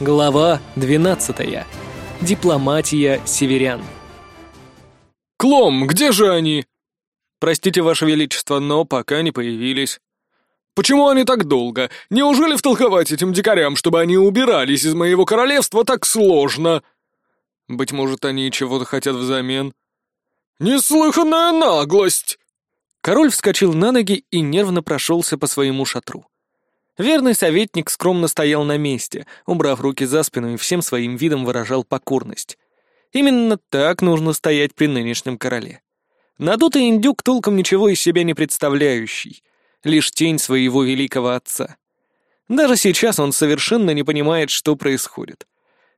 Глава 12. Дипломатия северян. «Клом, где же они?» «Простите, Ваше Величество, но пока не появились». «Почему они так долго? Неужели втолковать этим дикарям, чтобы они убирались из моего королевства, так сложно?» «Быть может, они чего-то хотят взамен?» «Неслыханная наглость!» Король вскочил на ноги и нервно прошелся по своему шатру. Верный советник скромно стоял на месте, убрав руки за спину и всем своим видом выражал покорность. Именно так нужно стоять при нынешнем короле. Надутый индюк толком ничего из себя не представляющий, лишь тень своего великого отца. Даже сейчас он совершенно не понимает, что происходит.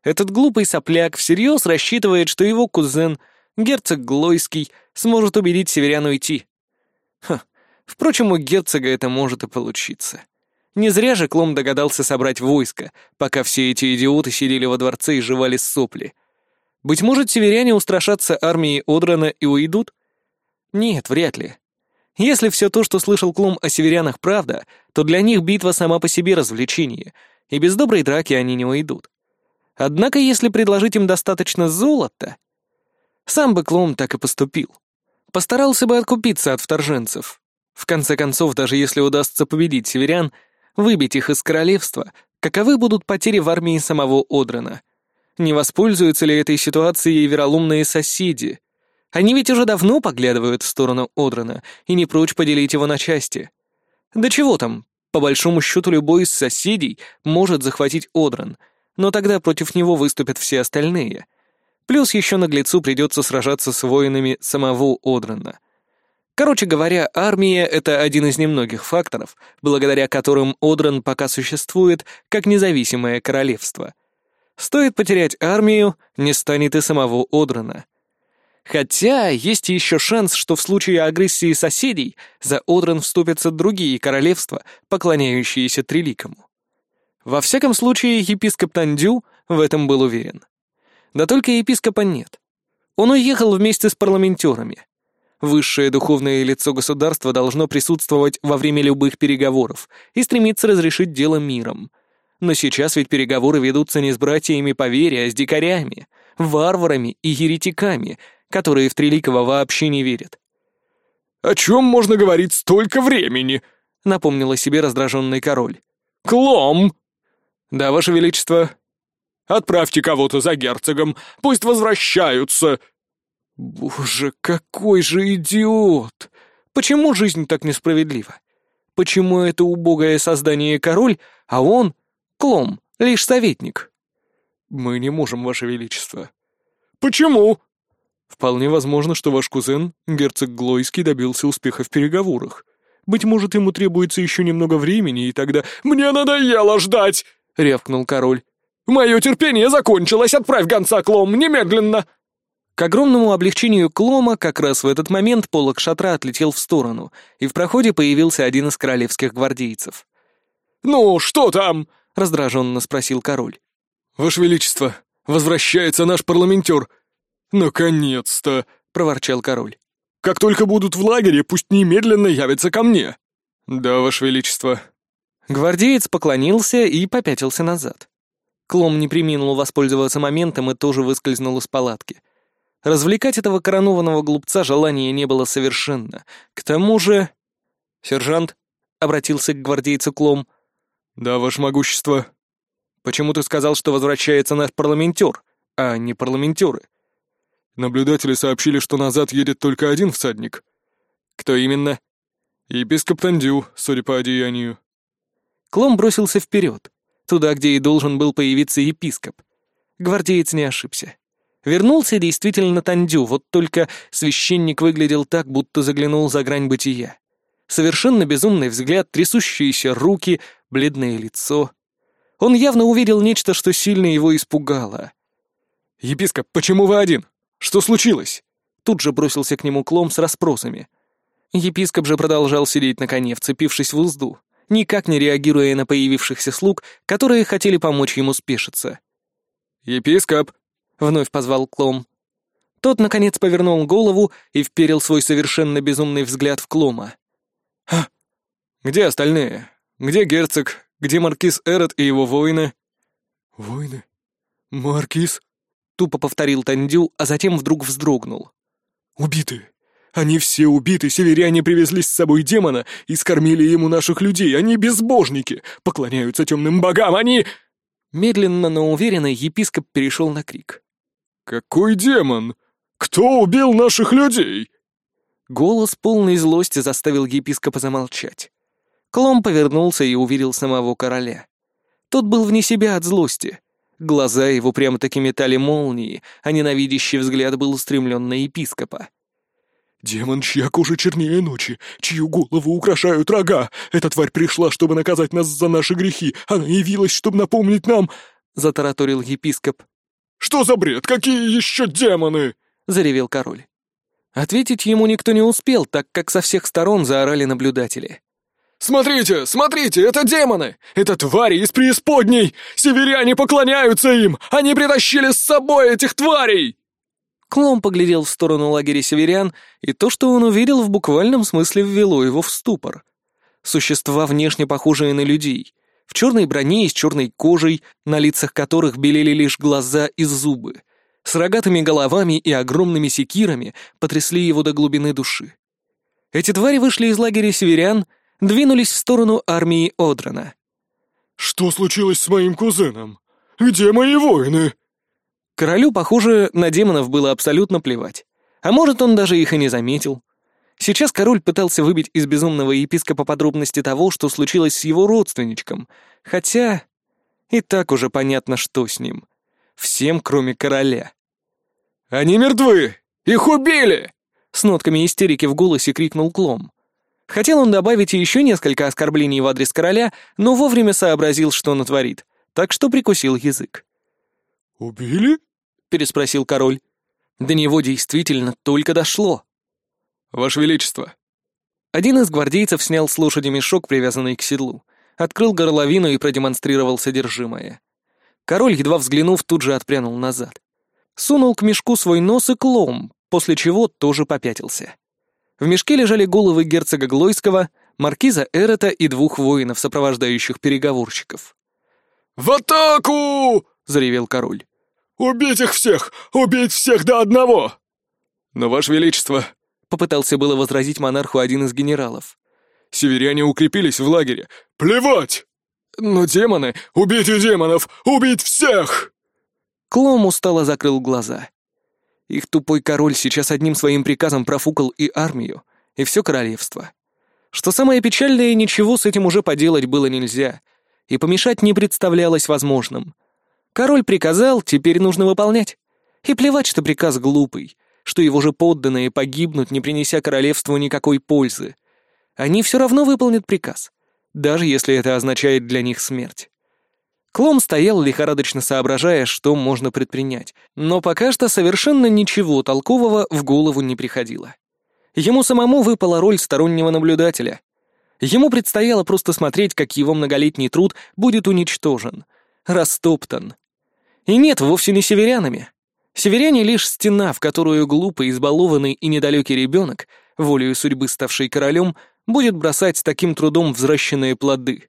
Этот глупый сопляк всерьез рассчитывает, что его кузен, герцог Глойский, сможет убедить северян уйти. Ха, впрочем, у герцога это может и получиться. Не зря же Клом догадался собрать войско, пока все эти идиоты сидели во дворце и жевали сопли. Быть может, северяне устрашатся армии Одрана и уйдут? Нет, вряд ли. Если все то, что слышал Клум о северянах, правда, то для них битва сама по себе развлечение, и без доброй драки они не уйдут. Однако, если предложить им достаточно золота... Сам бы Клум так и поступил. Постарался бы откупиться от вторженцев. В конце концов, даже если удастся победить северян, выбить их из королевства, каковы будут потери в армии самого Одрана. Не воспользуются ли этой ситуацией вероломные соседи? Они ведь уже давно поглядывают в сторону Одрана и не прочь поделить его на части. Да чего там, по большому счету любой из соседей может захватить Одран, но тогда против него выступят все остальные. Плюс еще наглецу придется сражаться с воинами самого Одрана. Короче говоря, армия — это один из немногих факторов, благодаря которым Одран пока существует как независимое королевство. Стоит потерять армию, не станет и самого Одрана. Хотя есть еще шанс, что в случае агрессии соседей за Одран вступятся другие королевства, поклоняющиеся Треликому. Во всяком случае, епископ Тандю в этом был уверен. Да только епископа нет. Он уехал вместе с парламентерами. Высшее духовное лицо государства должно присутствовать во время любых переговоров и стремиться разрешить дело миром. Но сейчас ведь переговоры ведутся не с братьями по вере, а с дикарями, варварами и еретиками, которые в Треликова вообще не верят. «О чем можно говорить столько времени?» — напомнил о себе раздраженный король. «Клом!» «Да, ваше величество». «Отправьте кого-то за герцогом, пусть возвращаются!» Боже, какой же идиот! Почему жизнь так несправедлива? Почему это убогое создание король, а он — клом, лишь советник? Мы не можем, Ваше Величество. Почему? Вполне возможно, что ваш кузен, герцог Глойский, добился успеха в переговорах. Быть может, ему требуется еще немного времени, и тогда... «Мне надоело ждать!» — рявкнул король. «Мое терпение закончилось! Отправь гонца клом немедленно!» К огромному облегчению Клома как раз в этот момент полок шатра отлетел в сторону, и в проходе появился один из королевских гвардейцев. «Ну, что там?» — раздраженно спросил король. «Ваше Величество, возвращается наш парламентер!» «Наконец-то!» — проворчал король. «Как только будут в лагере, пусть немедленно явятся ко мне!» «Да, Ваше Величество!» Гвардеец поклонился и попятился назад. Клом не приминул воспользоваться моментом и тоже выскользнул из палатки. Развлекать этого коронованного глупца желания не было совершенно. К тому же... «Сержант», — обратился к гвардейцу Клом. «Да, ваше могущество». «Почему ты сказал, что возвращается наш парламентер, а не парламентеры?» «Наблюдатели сообщили, что назад едет только один всадник». «Кто именно?» «Епископ Тандю, судя по одеянию». Клом бросился вперед, туда, где и должен был появиться епископ. Гвардеец не ошибся. Вернулся действительно Тандю, вот только священник выглядел так, будто заглянул за грань бытия. Совершенно безумный взгляд, трясущиеся руки, бледное лицо. Он явно увидел нечто, что сильно его испугало. «Епископ, почему вы один? Что случилось?» Тут же бросился к нему Клом с расспросами. Епископ же продолжал сидеть на коне, вцепившись в узду, никак не реагируя на появившихся слуг, которые хотели помочь ему спешиться. «Епископ!» — вновь позвал Клом. Тот, наконец, повернул голову и вперил свой совершенно безумный взгляд в Клома. «А? Где остальные? Где герцог? Где маркиз Эрот и его воины?» «Воины? Маркиз?» — тупо повторил Тандю, а затем вдруг вздрогнул. «Убиты! Они все убиты! Северяне привезли с собой демона и скормили ему наших людей! Они безбожники! Поклоняются темным богам! Они...» Медленно, но уверенно епископ перешел на крик. «Какой демон? Кто убил наших людей?» Голос полной злости заставил епископа замолчать. Клом повернулся и увидел самого короля. Тот был вне себя от злости. Глаза его прямо-таки метали молнии, а ненавидящий взгляд был устремлен на епископа. «Демон, чья кожа чернее ночи, чью голову украшают рога! Эта тварь пришла, чтобы наказать нас за наши грехи! Она явилась, чтобы напомнить нам...» — затараторил епископ. «Что за бред? Какие еще демоны?» — заревел король. Ответить ему никто не успел, так как со всех сторон заорали наблюдатели. «Смотрите, смотрите, это демоны! Это твари из преисподней! Северяне поклоняются им! Они притащили с собой этих тварей!» Клом поглядел в сторону лагеря северян, и то, что он увидел, в буквальном смысле ввело его в ступор. Существа, внешне похожие на людей — в черной броне и с черной кожей, на лицах которых белели лишь глаза и зубы, с рогатыми головами и огромными секирами потрясли его до глубины души. Эти твари вышли из лагеря северян, двинулись в сторону армии Одрана. «Что случилось с моим кузеном? Где мои воины?» Королю, похоже, на демонов было абсолютно плевать. А может, он даже их и не заметил. Сейчас король пытался выбить из безумного епископа подробности того, что случилось с его родственничком, хотя и так уже понятно, что с ним. Всем, кроме короля. «Они мертвы! Их убили!» С нотками истерики в голосе крикнул Клом. Хотел он добавить еще несколько оскорблений в адрес короля, но вовремя сообразил, что натворит, так что прикусил язык. «Убили?» — переспросил король. До него действительно только дошло. «Ваше Величество!» Один из гвардейцев снял с лошади мешок, привязанный к седлу, открыл горловину и продемонстрировал содержимое. Король, едва взглянув, тут же отпрянул назад. Сунул к мешку свой нос и клом, после чего тоже попятился. В мешке лежали головы герцога Глойского, маркиза Эрета и двух воинов, сопровождающих переговорщиков. «В атаку!» — заревел король. «Убить их всех! Убить всех до одного!» «Но, Ваше Величество!» Попытался было возразить монарху один из генералов. «Северяне укрепились в лагере. Плевать! Но демоны... Убить демонов! Убить всех!» Клом устало закрыл глаза. Их тупой король сейчас одним своим приказом профукал и армию, и все королевство. Что самое печальное, ничего с этим уже поделать было нельзя, и помешать не представлялось возможным. Король приказал, теперь нужно выполнять. И плевать, что приказ глупый, что его же подданные погибнут, не принеся королевству никакой пользы. Они все равно выполнят приказ, даже если это означает для них смерть. Клом стоял, лихорадочно соображая, что можно предпринять, но пока что совершенно ничего толкового в голову не приходило. Ему самому выпала роль стороннего наблюдателя. Ему предстояло просто смотреть, как его многолетний труд будет уничтожен, растоптан. И нет, вовсе не северянами. Северяне — лишь стена, в которую глупый, избалованный и недалекий ребенок, волею судьбы ставший королем, будет бросать с таким трудом взращенные плоды.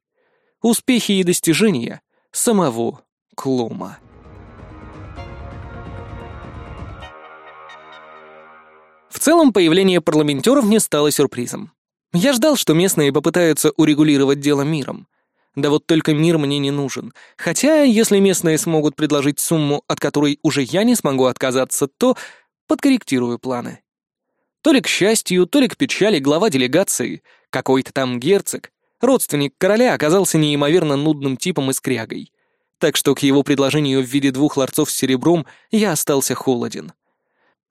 Успехи и достижения самого Клума. В целом, появление парламентеров не стало сюрпризом. Я ждал, что местные попытаются урегулировать дело миром, да вот только мир мне не нужен. Хотя, если местные смогут предложить сумму, от которой уже я не смогу отказаться, то подкорректирую планы. То ли к счастью, то ли к печали глава делегации, какой-то там герцог, родственник короля оказался неимоверно нудным типом и скрягой. Так что к его предложению в виде двух ларцов с серебром я остался холоден.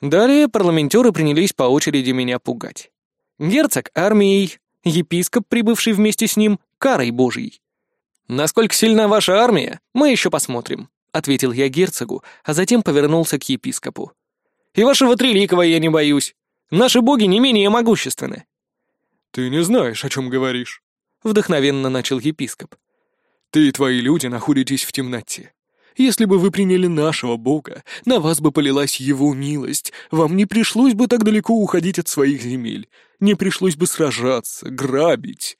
Далее парламентеры принялись по очереди меня пугать. Герцог — армией, епископ, прибывший вместе с ним, — карой божьей. «Насколько сильна ваша армия, мы еще посмотрим», — ответил я герцогу, а затем повернулся к епископу. «И вашего Треликова я не боюсь. Наши боги не менее могущественны». «Ты не знаешь, о чем говоришь», — вдохновенно начал епископ. «Ты и твои люди находитесь в темноте. Если бы вы приняли нашего бога, на вас бы полилась его милость, вам не пришлось бы так далеко уходить от своих земель, не пришлось бы сражаться, грабить».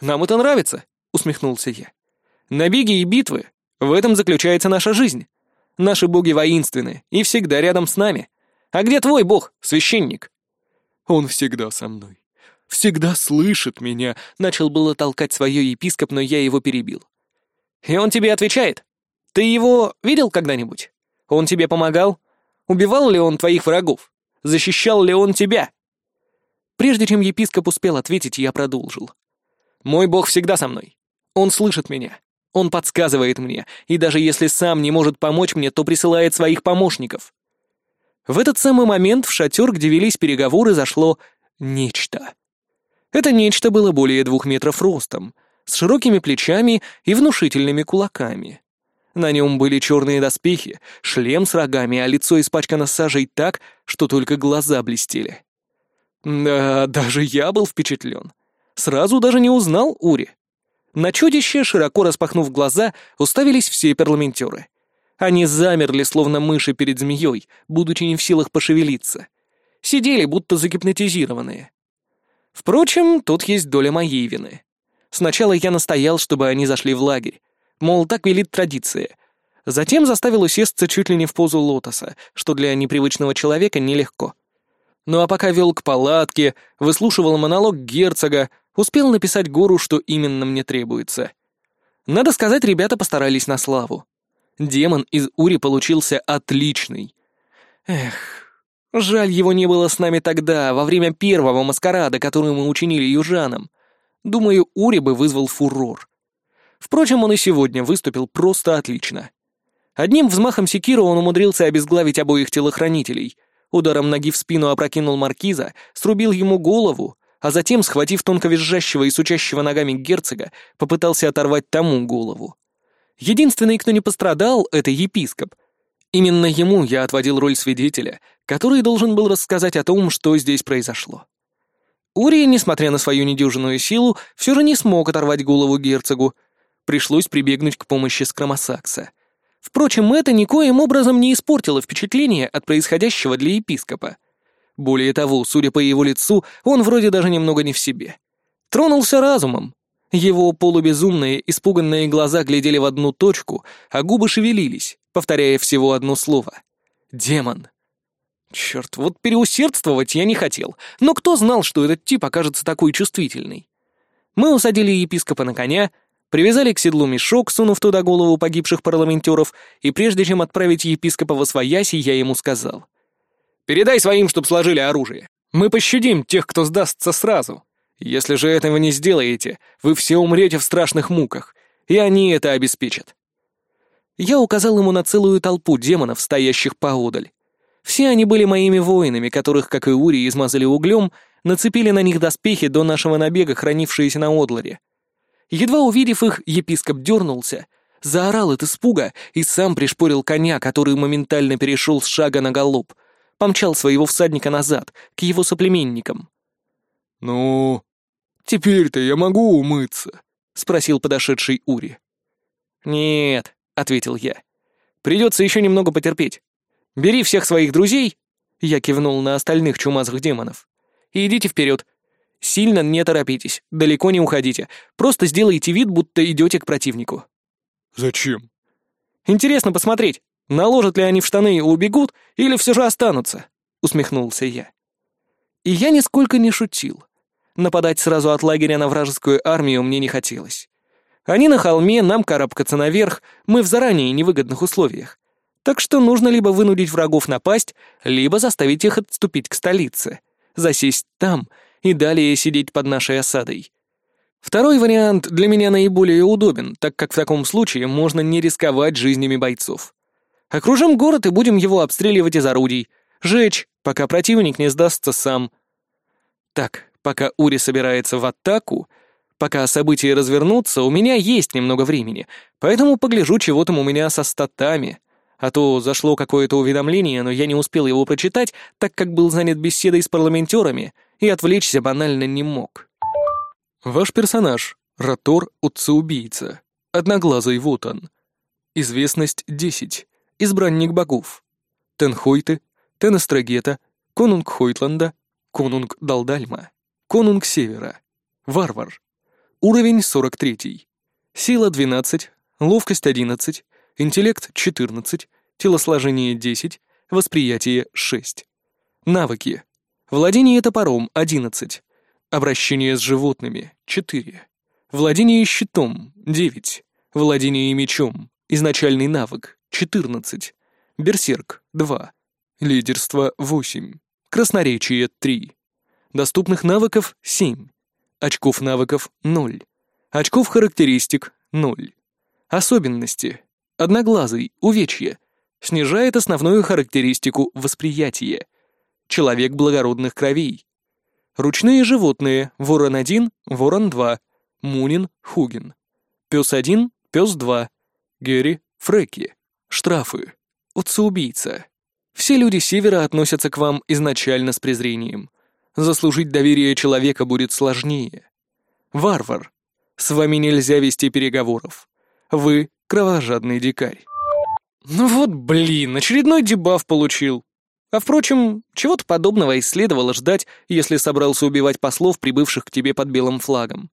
«Нам это нравится», — усмехнулся я. Набеги и битвы — в этом заключается наша жизнь. Наши боги воинственны и всегда рядом с нами. А где твой бог, священник?» «Он всегда со мной. Всегда слышит меня», — начал было толкать свое епископ, но я его перебил. «И он тебе отвечает? Ты его видел когда-нибудь? Он тебе помогал? Убивал ли он твоих врагов? Защищал ли он тебя?» Прежде чем епископ успел ответить, я продолжил. «Мой бог всегда со мной. Он слышит меня. Он подсказывает мне, и даже если сам не может помочь мне, то присылает своих помощников. В этот самый момент в шатер, где велись переговоры, зашло нечто. Это нечто было более двух метров ростом, с широкими плечами и внушительными кулаками. На нем были черные доспехи, шлем с рогами, а лицо испачкано сажей так, что только глаза блестели. Да, даже я был впечатлен. Сразу даже не узнал Ури. На чудище, широко распахнув глаза, уставились все парламентеры. Они замерли, словно мыши перед змеей, будучи не в силах пошевелиться. Сидели, будто загипнотизированные. Впрочем, тут есть доля моей вины. Сначала я настоял, чтобы они зашли в лагерь. Мол, так велит традиция. Затем заставил усесться чуть ли не в позу лотоса, что для непривычного человека нелегко. Ну а пока вел к палатке, выслушивал монолог герцога, Успел написать гору, что именно мне требуется. Надо сказать, ребята постарались на славу. Демон из Ури получился отличный. Эх, жаль, его не было с нами тогда, во время первого маскарада, который мы учинили южанам. Думаю, Ури бы вызвал фурор. Впрочем, он и сегодня выступил просто отлично. Одним взмахом секира он умудрился обезглавить обоих телохранителей. Ударом ноги в спину опрокинул маркиза, срубил ему голову, а затем, схватив тонко визжащего и сучащего ногами герцога, попытался оторвать тому голову. Единственный, кто не пострадал, — это епископ. Именно ему я отводил роль свидетеля, который должен был рассказать о том, что здесь произошло. Урия, несмотря на свою недюжинную силу, все же не смог оторвать голову герцогу. Пришлось прибегнуть к помощи скромосакса. Впрочем, это никоим образом не испортило впечатление от происходящего для епископа. Более того, судя по его лицу, он вроде даже немного не в себе. Тронулся разумом. Его полубезумные, испуганные глаза глядели в одну точку, а губы шевелились, повторяя всего одно слово. «Демон». Черт, вот переусердствовать я не хотел, но кто знал, что этот тип окажется такой чувствительный? Мы усадили епископа на коня, привязали к седлу мешок, сунув туда голову погибших парламентеров, и прежде чем отправить епископа во свояси, я ему сказал — Передай своим, чтоб сложили оружие. Мы пощадим тех, кто сдастся сразу. Если же этого не сделаете, вы все умрете в страшных муках, и они это обеспечат». Я указал ему на целую толпу демонов, стоящих поодаль. Все они были моими воинами, которых, как и Ури, измазали углем, нацепили на них доспехи до нашего набега, хранившиеся на Одларе. Едва увидев их, епископ дернулся, заорал от испуга и сам пришпорил коня, который моментально перешел с шага на галоп, помчал своего всадника назад, к его соплеменникам. «Ну, теперь-то я могу умыться?» — спросил подошедший Ури. «Нет», — ответил я. «Придется еще немного потерпеть. Бери всех своих друзей», — я кивнул на остальных чумазых демонов, — «и идите вперед. Сильно не торопитесь, далеко не уходите. Просто сделайте вид, будто идете к противнику». «Зачем?» «Интересно посмотреть. Наложат ли они в штаны и убегут, или все же останутся?» — усмехнулся я. И я нисколько не шутил. Нападать сразу от лагеря на вражескую армию мне не хотелось. Они на холме, нам карабкаться наверх, мы в заранее невыгодных условиях. Так что нужно либо вынудить врагов напасть, либо заставить их отступить к столице, засесть там и далее сидеть под нашей осадой. Второй вариант для меня наиболее удобен, так как в таком случае можно не рисковать жизнями бойцов. Окружим город и будем его обстреливать из орудий. Жечь, пока противник не сдастся сам. Так, пока Ури собирается в атаку, пока события развернутся, у меня есть немного времени, поэтому погляжу, чего там у меня со статами. А то зашло какое-то уведомление, но я не успел его прочитать, так как был занят беседой с парламентерами и отвлечься банально не мог. Ваш персонаж — Ротор Отцеубийца. Одноглазый вот он. Известность — 10 избранник богов. Тенхойты, Тенестрагета, Конунг Хойтланда, Конунг Далдальма, Конунг Севера, Варвар. Уровень 43. Сила 12, ловкость 11, интеллект 14, телосложение 10, восприятие 6. Навыки. Владение топором 11, обращение с животными 4, владение щитом 9, владение мечом, изначальный навык 14. Берсерк 2. Лидерство 8. Красноречие 3. Доступных навыков 7. Очков навыков 0. Очков характеристик 0. Особенности. Одноглазый, увечье. Снижает основную характеристику восприятия. Человек благородных кровей. Ручные животные. Ворон-1, Ворон-2. Мунин, Хугин. Пес-1, Пес-2. Герри, Фреки. Штрафы. Отца-убийца. Все люди Севера относятся к вам изначально с презрением. Заслужить доверие человека будет сложнее. Варвар. С вами нельзя вести переговоров. Вы — кровожадный дикарь. Ну вот блин, очередной дебаф получил. А впрочем, чего-то подобного и следовало ждать, если собрался убивать послов, прибывших к тебе под белым флагом.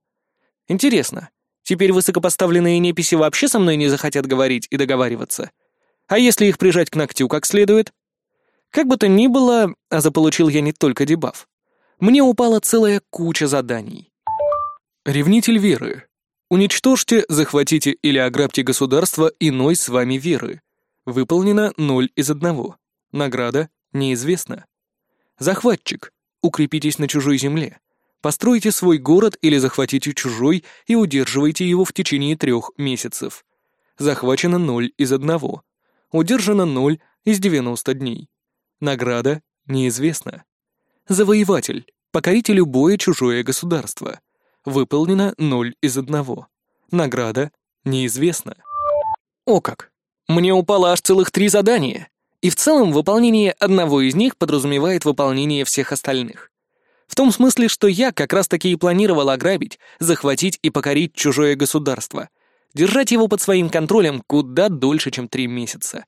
Интересно, теперь высокопоставленные неписи вообще со мной не захотят говорить и договариваться? — а если их прижать к ногтю как следует? Как бы то ни было, а заполучил я не только дебаф. Мне упала целая куча заданий. Ревнитель веры. Уничтожьте, захватите или ограбьте государство иной с вами веры. Выполнено ноль из одного. Награда неизвестна. Захватчик. Укрепитесь на чужой земле. Постройте свой город или захватите чужой и удерживайте его в течение трех месяцев. Захвачено ноль из одного. Удержано 0 из 90 дней. Награда неизвестна. Завоеватель. Покорите любое чужое государство. Выполнено 0 из 1. Награда неизвестна. О как! Мне упало аж целых три задания. И в целом выполнение одного из них подразумевает выполнение всех остальных. В том смысле, что я как раз-таки и планировал ограбить, захватить и покорить чужое государство, держать его под своим контролем куда дольше, чем три месяца.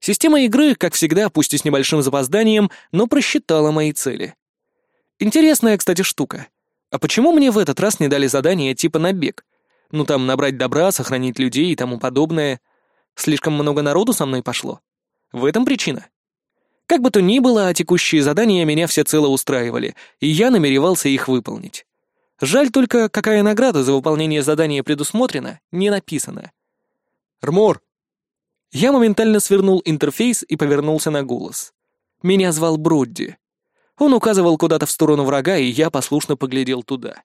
Система игры, как всегда, пусть и с небольшим запозданием, но просчитала мои цели. Интересная, кстати, штука. А почему мне в этот раз не дали задание типа «набег»? Ну там набрать добра, сохранить людей и тому подобное. Слишком много народу со мной пошло. В этом причина. Как бы то ни было, а текущие задания меня всецело устраивали, и я намеревался их выполнить. Жаль только, какая награда за выполнение задания предусмотрена, не написано. «Рмор!» Я моментально свернул интерфейс и повернулся на голос. Меня звал Бродди. Он указывал куда-то в сторону врага, и я послушно поглядел туда.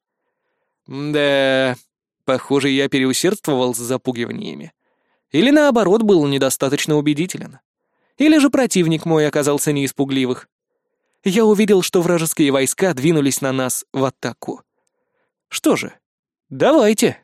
Да, похоже, я переусердствовал с запугиваниями. Или наоборот, был недостаточно убедителен. Или же противник мой оказался не из пугливых. Я увидел, что вражеские войска двинулись на нас в атаку. Что же, давайте.